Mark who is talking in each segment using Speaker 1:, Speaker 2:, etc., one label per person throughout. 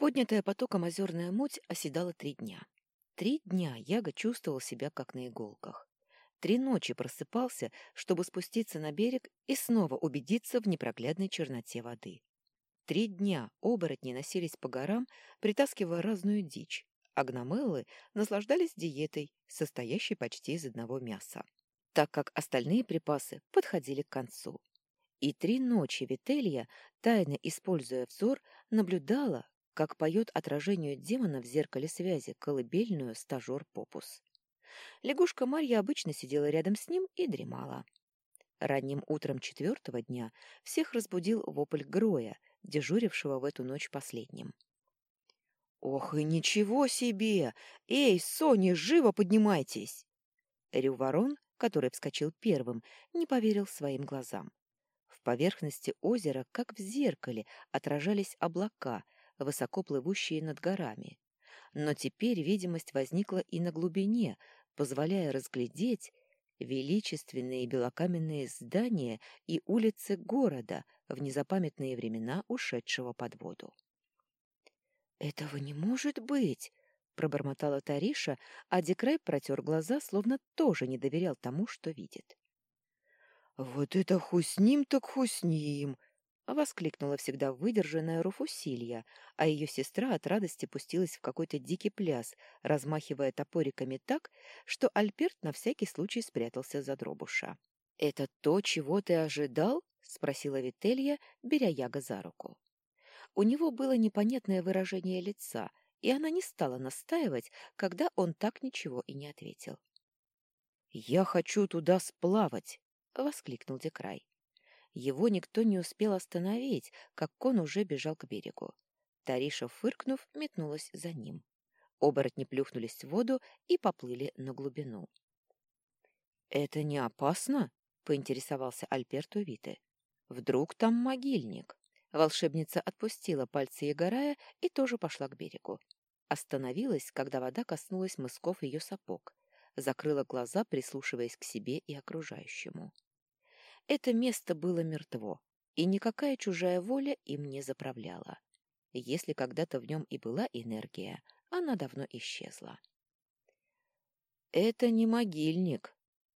Speaker 1: Поднятая потоком озерная муть оседала три дня. Три дня Яга чувствовал себя как на иголках. Три ночи просыпался, чтобы спуститься на берег и снова убедиться в непроглядной черноте воды. Три дня оборотни носились по горам, притаскивая разную дичь, а гномеллы наслаждались диетой, состоящей почти из одного мяса, так как остальные припасы подходили к концу. И три ночи Вителья, тайно используя взор, наблюдала, как поет отражению демона в зеркале связи колыбельную стажер Попус. Лягушка Марья обычно сидела рядом с ним и дремала. Ранним утром четвертого дня всех разбудил вопль Гроя, дежурившего в эту ночь последним. «Ох и ничего себе! Эй, Соня, живо поднимайтесь!» Рю ворон, который вскочил первым, не поверил своим глазам. В поверхности озера, как в зеркале, отражались облака, высоко плывущие над горами. Но теперь видимость возникла и на глубине, позволяя разглядеть величественные белокаменные здания и улицы города в незапамятные времена ушедшего под воду. «Этого не может быть!» — пробормотала Тариша, а Декрай протер глаза, словно тоже не доверял тому, что видит. «Вот это хусним так хусним!» — воскликнула всегда выдержанная Руфусилья, а ее сестра от радости пустилась в какой-то дикий пляс, размахивая топориками так, что Альберт на всякий случай спрятался за дробуша. «Это то, чего ты ожидал?» — спросила Вителья, беря Яга за руку. У него было непонятное выражение лица, и она не стала настаивать, когда он так ничего и не ответил. «Я хочу туда сплавать!» — воскликнул Декрай. Его никто не успел остановить, как он уже бежал к берегу. Тариша, фыркнув, метнулась за ним. Оборотни плюхнулись в воду и поплыли на глубину. «Это не опасно?» — поинтересовался Альберто Вите. «Вдруг там могильник?» Волшебница отпустила пальцы Егорая и тоже пошла к берегу. Остановилась, когда вода коснулась мысков ее сапог. Закрыла глаза, прислушиваясь к себе и окружающему. Это место было мертво, и никакая чужая воля им не заправляла. Если когда-то в нем и была энергия, она давно исчезла. «Это не могильник»,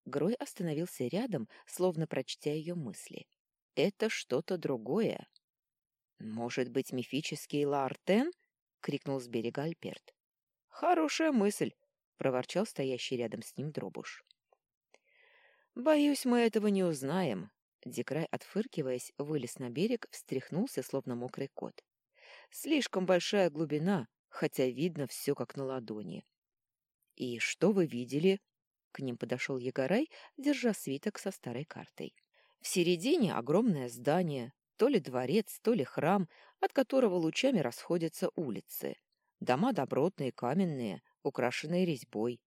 Speaker 1: Грой остановился рядом, словно прочтя ее мысли. «Это что-то другое». «Может быть, мифический Лаартен?» — крикнул с берега Альперт. «Хорошая мысль», — проворчал стоящий рядом с ним Дробуш. «Боюсь, мы этого не узнаем». Дикрай, отфыркиваясь, вылез на берег, встряхнулся, словно мокрый кот. «Слишком большая глубина, хотя видно все как на ладони». «И что вы видели?» К ним подошел Егорай, держа свиток со старой картой. В середине огромное здание, то ли дворец, то ли храм, от которого лучами расходятся улицы. Дома добротные, каменные, украшенные резьбой.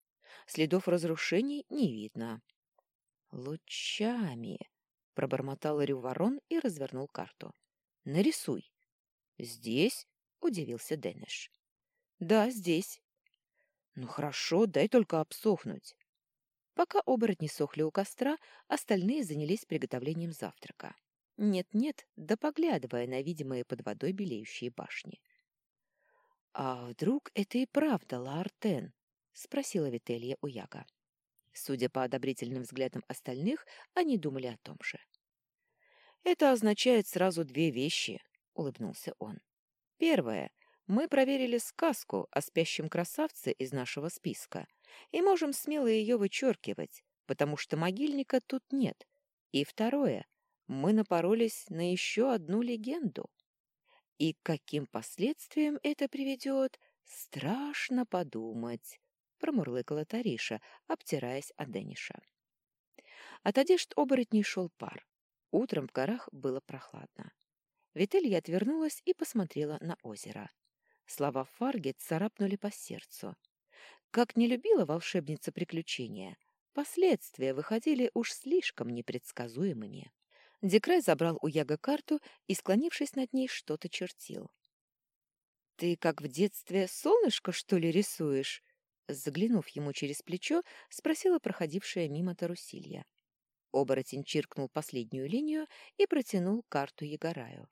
Speaker 1: Следов разрушений не видно. «Лучами!» — пробормотал Рюворон и развернул карту. «Нарисуй». «Здесь?» — удивился Дэниш. «Да, здесь». «Ну хорошо, дай только обсохнуть». Пока оборотни сохли у костра, остальные занялись приготовлением завтрака. Нет-нет, да поглядывая на видимые под водой белеющие башни. «А вдруг это и правда Лаартен?» — спросила Вителья у Яга. Судя по одобрительным взглядам остальных, они думали о том же. «Это означает сразу две вещи», — улыбнулся он. «Первое. Мы проверили сказку о спящем красавце из нашего списка и можем смело ее вычеркивать, потому что могильника тут нет. И второе, мы напоролись на еще одну легенду. И каким последствиям это приведет, страшно подумать, — промурлыкала Тариша, обтираясь от Дениша. От одежд оборотней шел пар. Утром в горах было прохладно. Вителья отвернулась и посмотрела на озеро. Слова Фарги царапнули по сердцу. Как не любила волшебница приключения, последствия выходили уж слишком непредсказуемыми. Декрай забрал у Яга карту и, склонившись над ней, что-то чертил. «Ты, как в детстве, солнышко, что ли, рисуешь?» Заглянув ему через плечо, спросила проходившая мимо Тарусилья. Оборотень чиркнул последнюю линию и протянул карту Егораю.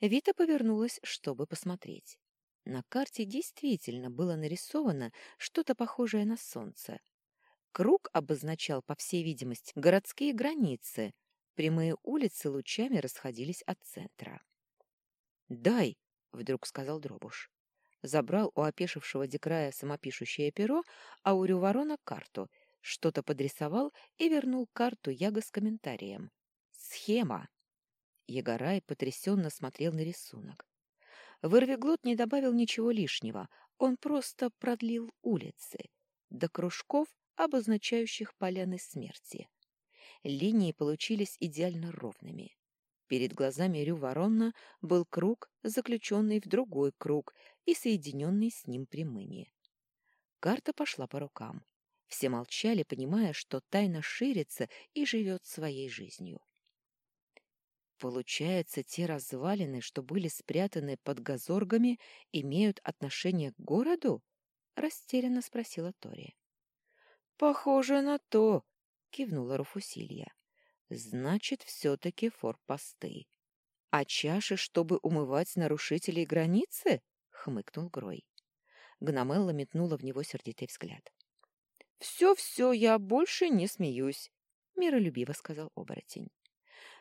Speaker 1: Вита повернулась, чтобы посмотреть. На карте действительно было нарисовано что-то похожее на солнце. Круг обозначал, по всей видимости, городские границы. Прямые улицы лучами расходились от центра. «Дай!» — вдруг сказал Дробуш. Забрал у опешившего Декрая самопишущее перо, а у Рюворона карту, что-то подрисовал и вернул карту Яга с комментарием. «Схема!» Егорай потрясенно смотрел на рисунок. Вырвиглот не добавил ничего лишнего, он просто продлил улицы до кружков, обозначающих поляны смерти. Линии получились идеально ровными. Перед глазами Рю Ворона был круг, заключенный в другой круг и соединенный с ним прямыми. Карта пошла по рукам. Все молчали, понимая, что тайна ширится и живет своей жизнью. Получается, те развалины, что были спрятаны под газоргами, имеют отношение к городу? Растерянно спросила Тори. Похоже на то, кивнула Руфусилья. Значит, все-таки форпосты. А чаши, чтобы умывать нарушителей границы? хмыкнул Грой. Гномелла метнула в него сердитый взгляд. «Все-все, я больше не смеюсь», — миролюбиво сказал оборотень.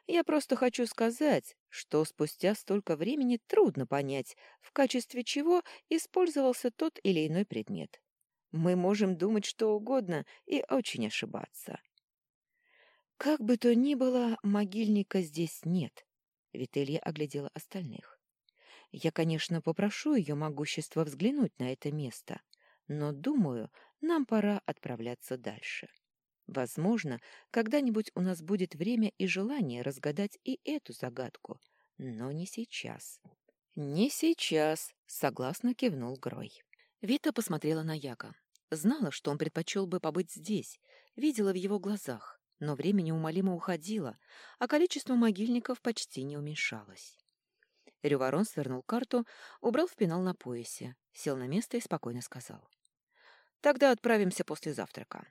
Speaker 1: Я просто хочу сказать, что спустя столько времени трудно понять, в качестве чего использовался тот или иной предмет. Мы можем думать что угодно и очень ошибаться. Как бы то ни было, могильника здесь нет. Вителья оглядела остальных. Я, конечно, попрошу ее могущество взглянуть на это место, но, думаю, нам пора отправляться дальше. Возможно, когда-нибудь у нас будет время и желание разгадать и эту загадку, но не сейчас. Не сейчас, согласно кивнул Грой. Вита посмотрела на Яга. Знала, что он предпочел бы побыть здесь, видела в его глазах, но время неумолимо уходило, а количество могильников почти не уменьшалось. Рюворон свернул карту, убрал в пенал на поясе, сел на место и спокойно сказал. «Тогда отправимся после завтрака.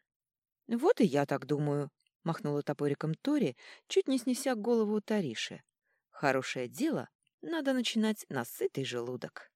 Speaker 1: «Вот и я так думаю», — махнула топориком Тори, чуть не снеся голову Тариши. «Хорошее дело надо начинать на сытый желудок».